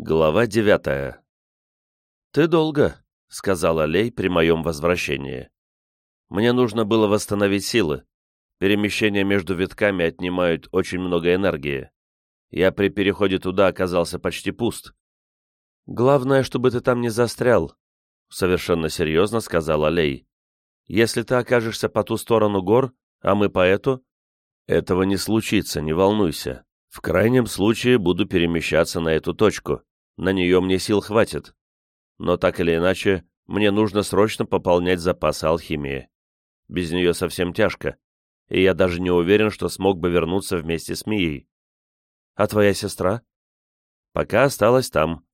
Глава девятая. «Ты долго», — сказала Лей при моем возвращении. «Мне нужно было восстановить силы. Перемещения между витками отнимают очень много энергии. Я при переходе туда оказался почти пуст. Главное, чтобы ты там не застрял», — совершенно серьезно сказала Лей. «Если ты окажешься по ту сторону гор, а мы по эту...» «Этого не случится, не волнуйся. В крайнем случае буду перемещаться на эту точку. На нее мне сил хватит. Но так или иначе, мне нужно срочно пополнять запасы алхимии. Без нее совсем тяжко, и я даже не уверен, что смог бы вернуться вместе с Мией. А твоя сестра? Пока осталась там.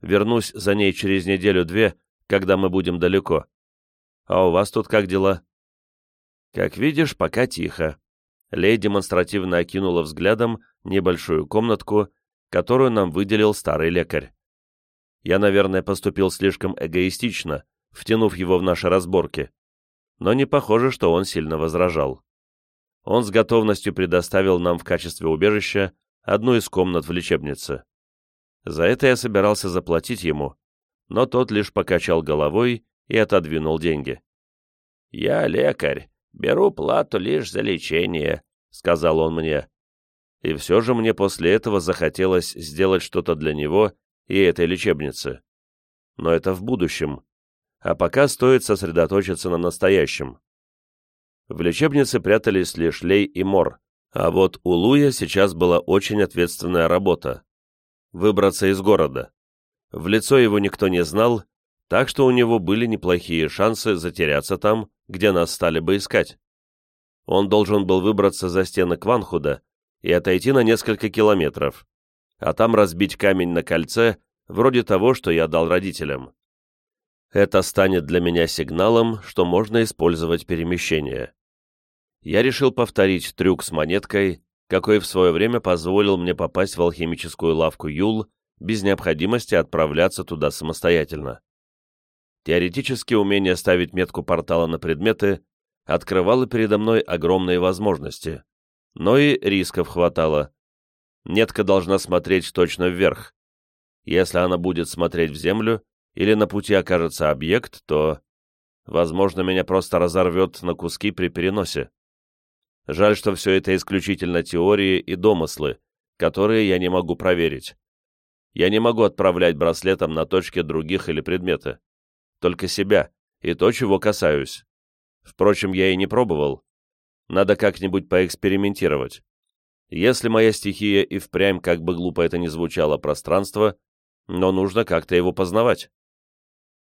Вернусь за ней через неделю-две, когда мы будем далеко. А у вас тут как дела? Как видишь, пока тихо. Лей демонстративно окинула взглядом небольшую комнатку, которую нам выделил старый лекарь. Я, наверное, поступил слишком эгоистично, втянув его в наши разборки, но не похоже, что он сильно возражал. Он с готовностью предоставил нам в качестве убежища одну из комнат в лечебнице. За это я собирался заплатить ему, но тот лишь покачал головой и отодвинул деньги. «Я лекарь, беру плату лишь за лечение», — сказал он мне и все же мне после этого захотелось сделать что-то для него и этой лечебницы. Но это в будущем. А пока стоит сосредоточиться на настоящем. В лечебнице прятались лишь Лей и Мор, а вот у Луя сейчас была очень ответственная работа — выбраться из города. В лицо его никто не знал, так что у него были неплохие шансы затеряться там, где нас стали бы искать. Он должен был выбраться за стены Кванхуда и отойти на несколько километров, а там разбить камень на кольце, вроде того, что я дал родителям. Это станет для меня сигналом, что можно использовать перемещение. Я решил повторить трюк с монеткой, какой в свое время позволил мне попасть в алхимическую лавку Юл без необходимости отправляться туда самостоятельно. Теоретически умение ставить метку портала на предметы открывало передо мной огромные возможности но и рисков хватало. Нетка должна смотреть точно вверх. Если она будет смотреть в землю или на пути окажется объект, то, возможно, меня просто разорвет на куски при переносе. Жаль, что все это исключительно теории и домыслы, которые я не могу проверить. Я не могу отправлять браслетом на точки других или предметы. Только себя и то, чего касаюсь. Впрочем, я и не пробовал, надо как-нибудь поэкспериментировать. Если моя стихия и впрямь, как бы глупо это ни звучало, пространство, но нужно как-то его познавать.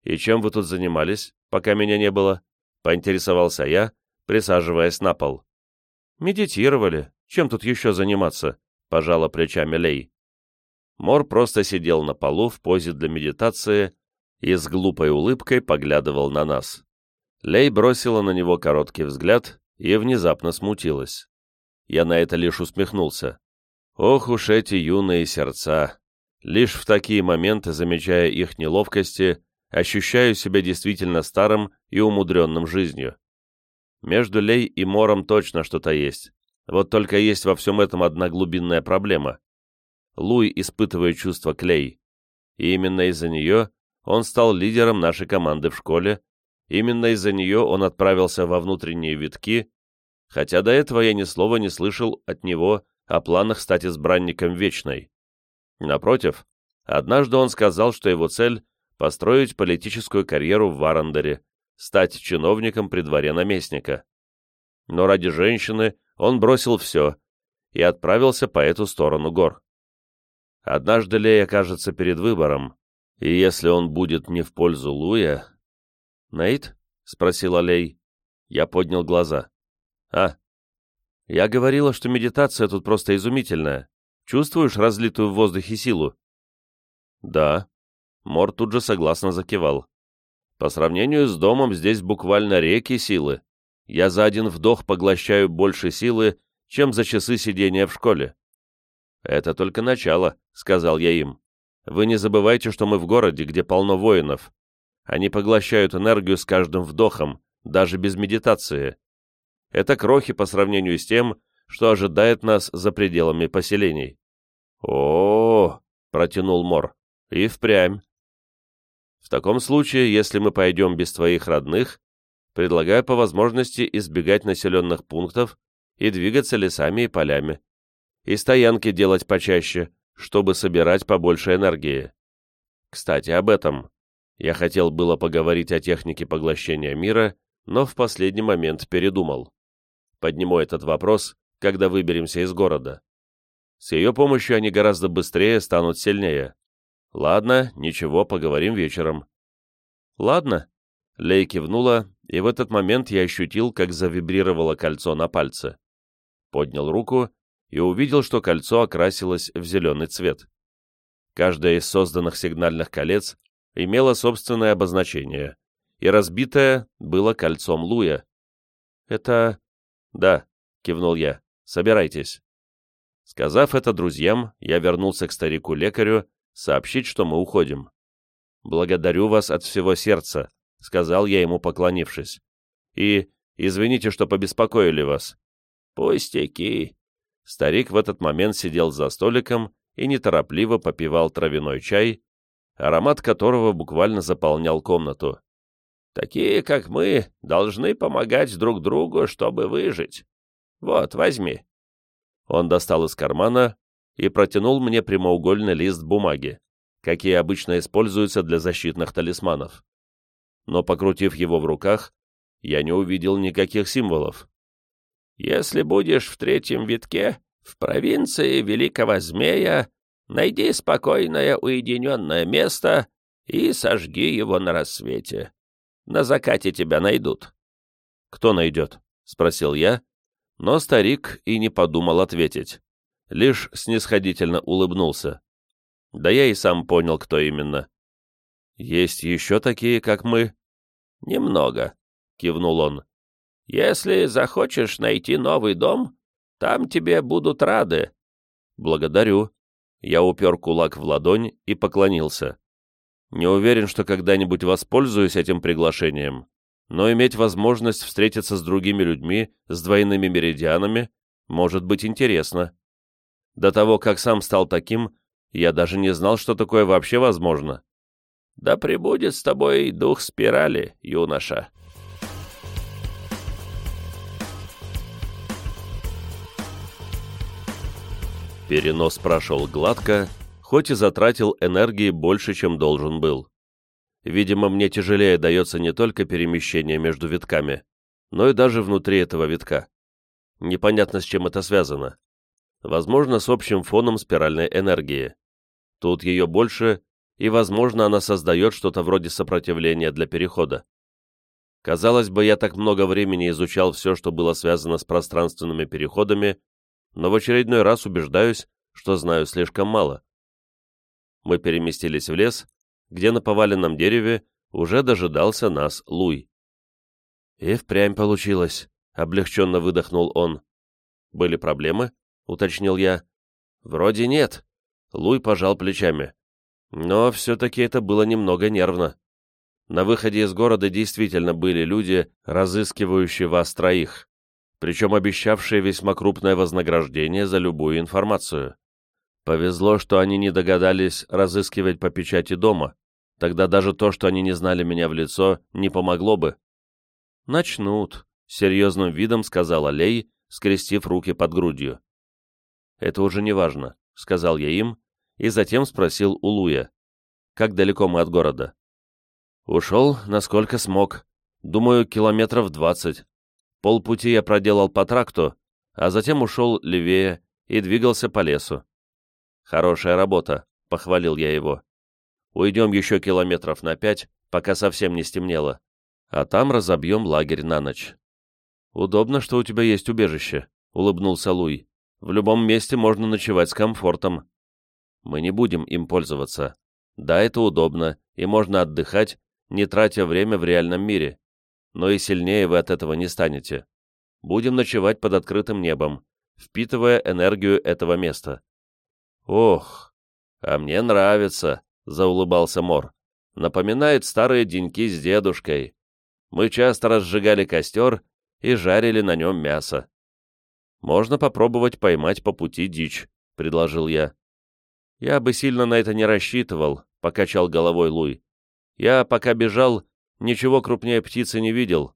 «И чем вы тут занимались, пока меня не было?» — поинтересовался я, присаживаясь на пол. «Медитировали. Чем тут еще заниматься?» — пожала плечами Лей. Мор просто сидел на полу в позе для медитации и с глупой улыбкой поглядывал на нас. Лей бросила на него короткий взгляд и внезапно смутилась. Я на это лишь усмехнулся. Ох уж эти юные сердца! Лишь в такие моменты, замечая их неловкости, ощущаю себя действительно старым и умудренным жизнью. Между Лей и Мором точно что-то есть. Вот только есть во всем этом одна глубинная проблема. Луи испытывает чувство к Лей. И именно из-за нее он стал лидером нашей команды в школе Именно из-за нее он отправился во внутренние витки, хотя до этого я ни слова не слышал от него о планах стать избранником Вечной. Напротив, однажды он сказал, что его цель — построить политическую карьеру в Варандере, стать чиновником при дворе наместника. Но ради женщины он бросил все и отправился по эту сторону гор. Однажды Лея окажется перед выбором, и если он будет не в пользу Луя, «Нейт?» — спросил Алей. Я поднял глаза. «А?» «Я говорила, что медитация тут просто изумительная. Чувствуешь разлитую в воздухе силу?» «Да». Мор тут же согласно закивал. «По сравнению с домом здесь буквально реки силы. Я за один вдох поглощаю больше силы, чем за часы сидения в школе». «Это только начало», — сказал я им. «Вы не забывайте, что мы в городе, где полно воинов. Они поглощают энергию с каждым вдохом, даже без медитации. Это крохи по сравнению с тем, что ожидает нас за пределами поселений. О, -о, -о протянул Мор. И впрямь. В таком случае, если мы пойдем без твоих родных, предлагаю по возможности избегать населенных пунктов и двигаться лесами и полями. И стоянки делать почаще, чтобы собирать побольше энергии. Кстати, об этом. Я хотел было поговорить о технике поглощения мира, но в последний момент передумал. Подниму этот вопрос, когда выберемся из города. С ее помощью они гораздо быстрее станут сильнее. Ладно, ничего, поговорим вечером. Ладно. Лей кивнула, и в этот момент я ощутил, как завибрировало кольцо на пальце. Поднял руку и увидел, что кольцо окрасилось в зеленый цвет. Каждое из созданных сигнальных колец имело собственное обозначение, и разбитое было кольцом Луя. «Это...» «Да», — кивнул я, — «собирайтесь». Сказав это друзьям, я вернулся к старику-лекарю сообщить, что мы уходим. «Благодарю вас от всего сердца», — сказал я ему, поклонившись. «И извините, что побеспокоили вас». «Пустяки». Старик в этот момент сидел за столиком и неторопливо попивал травяной чай, аромат которого буквально заполнял комнату. «Такие, как мы, должны помогать друг другу, чтобы выжить. Вот, возьми». Он достал из кармана и протянул мне прямоугольный лист бумаги, какие обычно используются для защитных талисманов. Но, покрутив его в руках, я не увидел никаких символов. «Если будешь в третьем витке, в провинции Великого Змея, найди спокойное уединенное место и сожги его на рассвете. На закате тебя найдут». «Кто найдет?» — спросил я, но старик и не подумал ответить, лишь снисходительно улыбнулся. Да я и сам понял, кто именно. «Есть еще такие, как мы?» «Немного», — кивнул он. «Если захочешь найти новый дом, там тебе будут рады». «Благодарю». Я упер кулак в ладонь и поклонился. Не уверен, что когда-нибудь воспользуюсь этим приглашением, но иметь возможность встретиться с другими людьми с двойными меридианами может быть интересно. До того, как сам стал таким, я даже не знал, что такое вообще возможно. «Да пребудет с тобой дух спирали, юноша», Перенос прошел гладко, хоть и затратил энергии больше, чем должен был. Видимо, мне тяжелее дается не только перемещение между витками, но и даже внутри этого витка. Непонятно, с чем это связано. Возможно, с общим фоном спиральной энергии. Тут ее больше, и, возможно, она создает что-то вроде сопротивления для перехода. Казалось бы, я так много времени изучал все, что было связано с пространственными переходами, но в очередной раз убеждаюсь, что знаю слишком мало. Мы переместились в лес, где на поваленном дереве уже дожидался нас Луй. «И впрямь получилось», — облегченно выдохнул он. «Были проблемы?» — уточнил я. «Вроде нет», — Луй пожал плечами. «Но все-таки это было немного нервно. На выходе из города действительно были люди, разыскивающие вас троих причем обещавшие весьма крупное вознаграждение за любую информацию. Повезло, что они не догадались разыскивать по печати дома, тогда даже то, что они не знали меня в лицо, не помогло бы. «Начнут», — серьезным видом сказала Лей, скрестив руки под грудью. «Это уже не важно», — сказал я им, и затем спросил у Луя. «Как далеко мы от города?» «Ушел, насколько смог. Думаю, километров двадцать. Полпути я проделал по тракту, а затем ушел левее и двигался по лесу. «Хорошая работа», — похвалил я его. «Уйдем еще километров на пять, пока совсем не стемнело, а там разобьем лагерь на ночь». «Удобно, что у тебя есть убежище», — улыбнулся Луй. «В любом месте можно ночевать с комфортом». «Мы не будем им пользоваться. Да, это удобно, и можно отдыхать, не тратя время в реальном мире но и сильнее вы от этого не станете. Будем ночевать под открытым небом, впитывая энергию этого места. Ох, а мне нравится, заулыбался Мор. Напоминает старые деньки с дедушкой. Мы часто разжигали костер и жарили на нем мясо. Можно попробовать поймать по пути дичь, предложил я. «Я бы сильно на это не рассчитывал», — покачал головой Луи. «Я, пока бежал, ничего крупнее птицы не видел.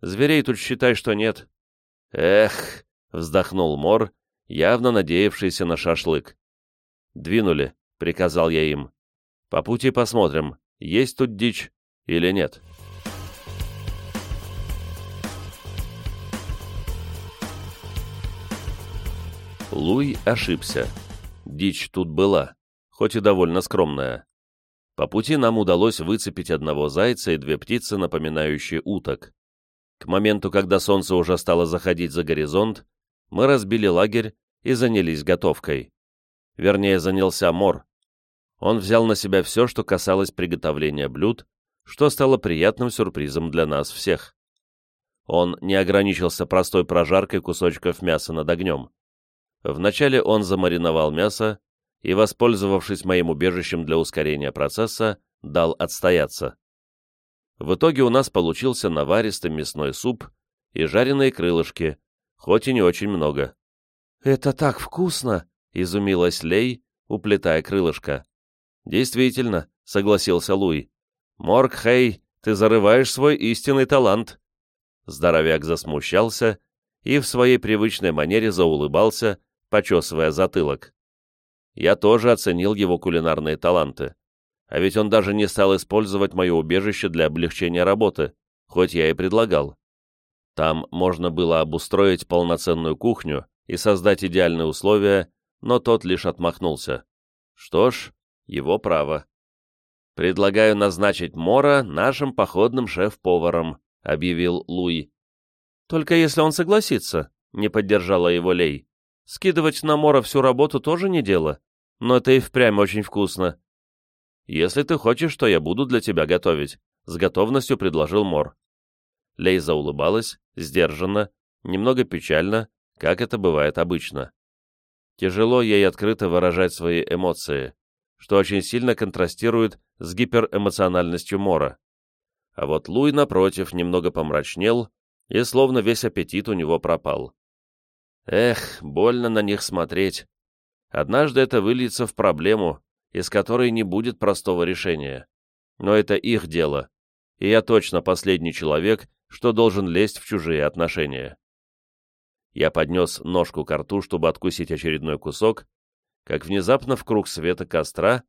Зверей тут считай, что нет». «Эх», — вздохнул Мор, явно надеявшийся на шашлык. «Двинули», — приказал я им. «По пути посмотрим, есть тут дичь или нет». Луй ошибся. Дичь тут была, хоть и довольно скромная. По пути нам удалось выцепить одного зайца и две птицы, напоминающие уток. К моменту, когда солнце уже стало заходить за горизонт, мы разбили лагерь и занялись готовкой. Вернее, занялся Мор. Он взял на себя все, что касалось приготовления блюд, что стало приятным сюрпризом для нас всех. Он не ограничился простой прожаркой кусочков мяса над огнем. Вначале он замариновал мясо и, воспользовавшись моим убежищем для ускорения процесса, дал отстояться. В итоге у нас получился наваристый мясной суп и жареные крылышки, хоть и не очень много. «Это так вкусно!» — изумилась Лей, уплетая крылышко. «Действительно», — согласился Луи. «Морг Хей, ты зарываешь свой истинный талант». Здоровяк засмущался и в своей привычной манере заулыбался, почесывая затылок. Я тоже оценил его кулинарные таланты. А ведь он даже не стал использовать мое убежище для облегчения работы, хоть я и предлагал. Там можно было обустроить полноценную кухню и создать идеальные условия, но тот лишь отмахнулся. Что ж, его право. «Предлагаю назначить Мора нашим походным шеф-поваром», — объявил Луи. «Только если он согласится», — не поддержала его Лей. Скидывать на Мора всю работу тоже не дело, но это и впрямь очень вкусно. Если ты хочешь, то я буду для тебя готовить, — с готовностью предложил Мор. Лейза улыбалась, сдержанно, немного печально, как это бывает обычно. Тяжело ей открыто выражать свои эмоции, что очень сильно контрастирует с гиперэмоциональностью Мора. А вот Луй, напротив, немного помрачнел, и словно весь аппетит у него пропал. Эх, больно на них смотреть. Однажды это выльется в проблему, из которой не будет простого решения. Но это их дело, и я точно последний человек, что должен лезть в чужие отношения. Я поднес ножку к рту, чтобы откусить очередной кусок, как внезапно в круг света костра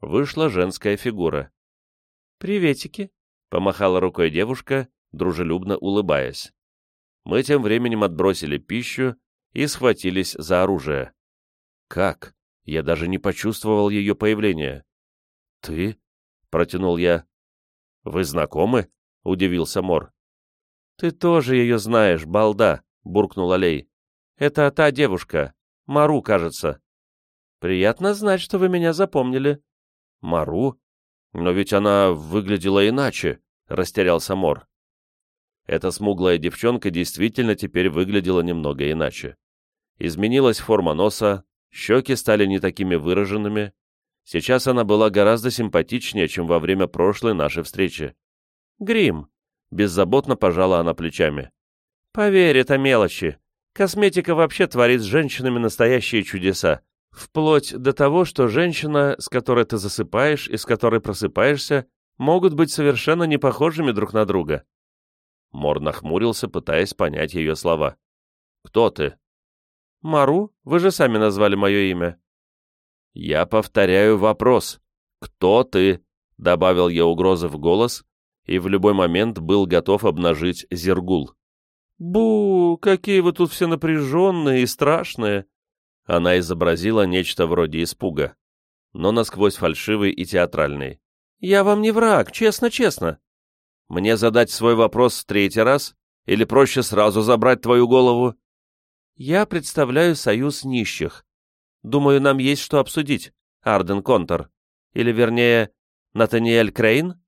вышла женская фигура. «Приветики», — помахала рукой девушка, дружелюбно улыбаясь. Мы тем временем отбросили пищу и схватились за оружие. «Как? Я даже не почувствовал ее появления». «Ты?» — протянул я. «Вы знакомы?» — удивился Мор. «Ты тоже ее знаешь, балда», — буркнул Алей. «Это та девушка. Мару, кажется». «Приятно знать, что вы меня запомнили». «Мару? Но ведь она выглядела иначе», — растерялся Мор. Эта смуглая девчонка действительно теперь выглядела немного иначе. Изменилась форма носа, щеки стали не такими выраженными. Сейчас она была гораздо симпатичнее, чем во время прошлой нашей встречи. «Грим», — беззаботно пожала она плечами. «Поверь, это мелочи. Косметика вообще творит с женщинами настоящие чудеса. Вплоть до того, что женщина, с которой ты засыпаешь и с которой просыпаешься, могут быть совершенно не похожими друг на друга». Мор нахмурился, пытаясь понять ее слова. «Кто ты?» «Мару, вы же сами назвали мое имя». «Я повторяю вопрос. Кто ты?» — добавил я угрозы в голос и в любой момент был готов обнажить Зергул. «Бу, какие вы тут все напряженные и страшные!» Она изобразила нечто вроде испуга, но насквозь фальшивый и театральный. «Я вам не враг, честно-честно. Мне задать свой вопрос в третий раз? Или проще сразу забрать твою голову?» Я представляю союз нищих. Думаю, нам есть что обсудить, Арден Контор. Или, вернее, Натаниэль Крейн?